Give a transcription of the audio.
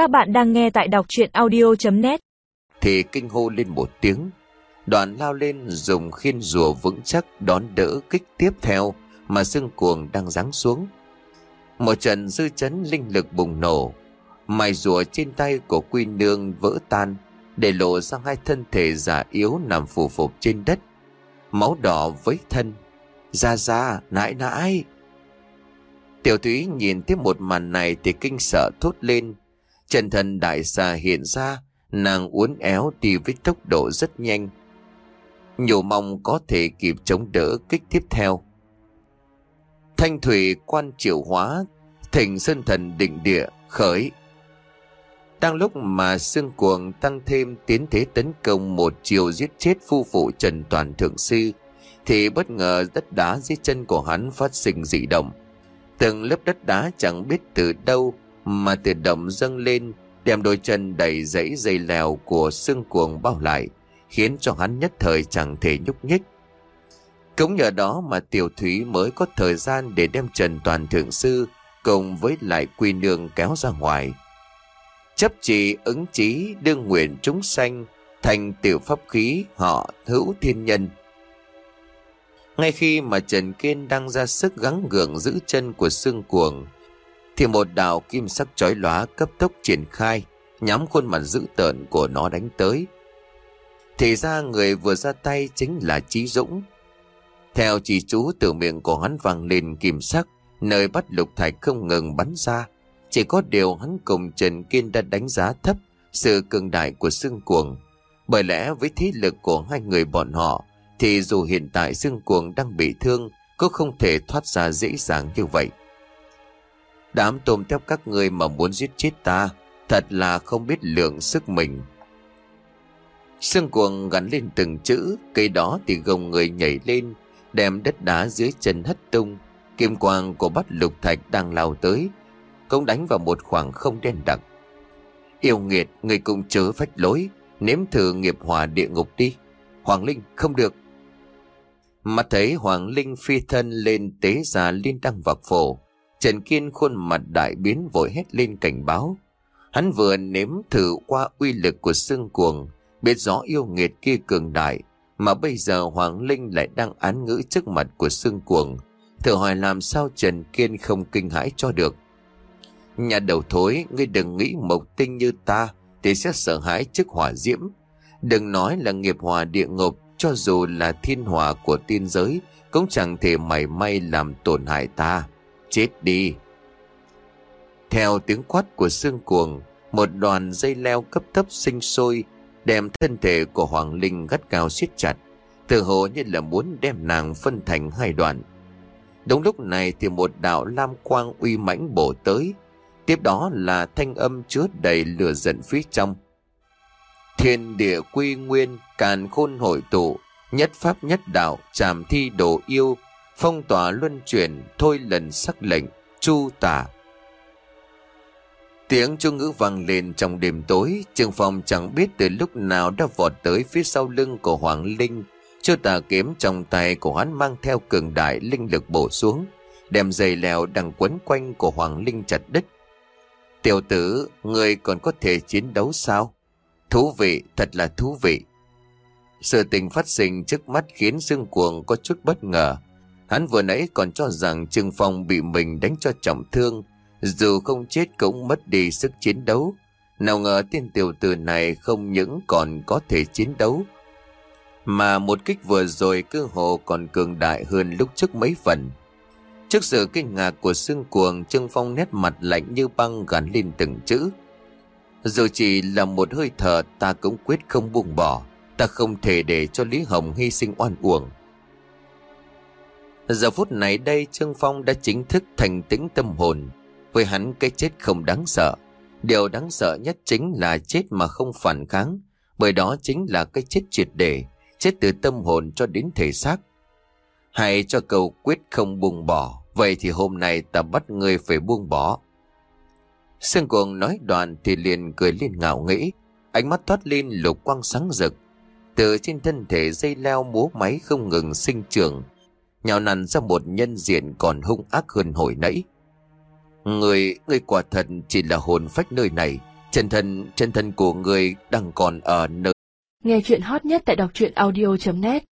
Các bạn đang nghe tại đọc chuyện audio.net Thì kinh hô lên một tiếng. Đoàn lao lên dùng khiên rùa vững chắc đón đỡ kích tiếp theo mà xương cuồng đang giáng xuống. Một trận dư chấn linh lực bùng nổ. Mài rùa trên tay của quy nương vỡ tan để lộ ra hai thân thể giả yếu nằm phù phục trên đất. Máu đỏ với thân. Ra ra, nãi nãi. Tiểu thúy nhìn thấy một màn này thì kinh sợ thốt lên. Chân thân đại xà hiện ra, nàng uốn éo đi với tốc độ rất nhanh. Nhủ mong có thể kịp chống đỡ kích tiếp theo. Thanh thủy quan triệu hóa, thỉnh sơn thần định địa, khởi. Đang lúc mà xương cuồng tăng thêm tiến thế tấn công một chiều giết chết phu phụ Trần Toàn Thượng Sư, thì bất ngờ đất đá dưới chân của hắn phát sinh dị động. Từng lớp đất đá chẳng biết từ đâu mà từ động dâng lên, đem đôi chân đầy dãy dây lèo của xương cuồng bao lại, khiến cho hắn nhất thời chẳng thể nhúc nhích. Cũng nhờ đó mà tiểu thúy mới có thời gian để đem Trần Toàn Thượng Sư cùng với lại quy nương kéo ra ngoài. Chấp trì ứng chí đương nguyện chúng sanh thành tiểu pháp khí họ hữu thiên nhân. Ngay khi mà Trần Kiên đang ra sức gắng gượng giữ chân của xương cuồng, thì một đạo kim sắc chói lóa cấp tốc triển khai, nhắm khuôn mặt dữ tợn của nó đánh tới. Thì ra người vừa ra tay chính là Trí Dũng. Theo chỉ chú từ miệng của hắn vang lên kim sắc, nơi bắt lục thạch không ngừng bắn ra. Chỉ có điều hắn cùng Trần Kiên đã đánh giá thấp sự cường đại của xương cuồng. Bởi lẽ với thế lực của hai người bọn họ, thì dù hiện tại xương cuồng đang bị thương, cũng không thể thoát ra dễ dàng như vậy. Đám tôm tép các người mà muốn giết chết ta, thật là không biết lượng sức mình. Sương cuồng gắn lên từng chữ, cây đó thì gồng người nhảy lên, đem đất đá dưới chân hất tung. Kim quang của bắt lục thạch đang lao tới, cũng đánh vào một khoảng không đen đặc. Yêu nghiệt, người cũng chớ phách lối, nếm thử nghiệp hòa địa ngục đi. Hoàng Linh, không được. Mặt thấy Hoàng Linh phi thân lên tế già liên đăng vạc phổ. Trần Kiên khuôn mặt đại biến vội hét lên cảnh báo. Hắn vừa nếm thử qua uy lực của xương cuồng, biết rõ yêu nghiệt kia cường đại, mà bây giờ Hoàng Linh lại đang án ngữ trước mặt của xương cuồng. Thử hỏi làm sao Trần Kiên không kinh hãi cho được. Nhà đầu thối, ngươi đừng nghĩ mộc tinh như ta thì sẽ sợ hãi trước hỏa diễm. Đừng nói là nghiệp hòa địa ngục, cho dù là thiên hòa của tiên giới, cũng chẳng thể mảy may làm tổn hại ta. Chết đi! Theo tiếng quát của xương cuồng, một đoàn dây leo cấp thấp sinh sôi, đem thân thể của Hoàng Linh gắt gao siết chặt, tự hồ như là muốn đem nàng phân thành hai đoạn. Đúng lúc này thì một đạo lam quang uy mãnh bổ tới, tiếp đó là thanh âm chứa đầy lửa giận phía trong. Thiên địa quy nguyên, càn khôn hội tụ, nhất pháp nhất đạo, tràm thi đồ yêu, phong tỏa luân chuyển, thôi lần sắc lệnh, chu tả. Tiếng chu ngữ vang lên trong đêm tối, trường phòng chẳng biết từ lúc nào đã vọt tới phía sau lưng của Hoàng Linh. Chu tả kiếm trong tay của hắn mang theo cường đại linh lực bổ xuống, đem dây leo đang quấn quanh của Hoàng Linh chặt đứt. Tiểu tử, người còn có thể chiến đấu sao? Thú vị, thật là thú vị. Sự tình phát sinh trước mắt khiến Dương Cuồng có chút bất ngờ. Hắn vừa nãy còn cho rằng Trương Phong bị mình đánh cho trọng thương, dù không chết cũng mất đi sức chiến đấu. Nào ngờ tên tiểu tử này không những còn có thể chiến đấu, mà một kích vừa rồi cơ hồ còn cường đại hơn lúc trước mấy phần. Trước sự kinh ngạc của xương cuồng, Trương Phong nét mặt lạnh như băng gắn lên từng chữ. Dù chỉ là một hơi thở ta cũng quyết không buông bỏ, ta không thể để cho Lý Hồng hy sinh oan uổng. Giờ phút này đây Trương Phong đã chính thức thành tĩnh tâm hồn. Với hắn cái chết không đáng sợ. Điều đáng sợ nhất chính là chết mà không phản kháng. Bởi đó chính là cái chết triệt để, chết từ tâm hồn cho đến thể xác. Hay cho cầu quyết không buông bỏ, vậy thì hôm nay ta bắt ngươi phải buông bỏ. Sương cuồng nói đoạn thì liền cười lên ngạo nghĩ, ánh mắt thoát lên lục quang sáng rực. Từ trên thân thể dây leo múa máy không ngừng sinh trưởng, nhào nặn ra một nhân diện còn hung ác hơn hồi nãy. Người, người quả thật chỉ là hồn phách nơi này, Chân thân, chân thân của người đang còn ở nơi. Nghe chuyện hot nhất tại đọc truyện audio.net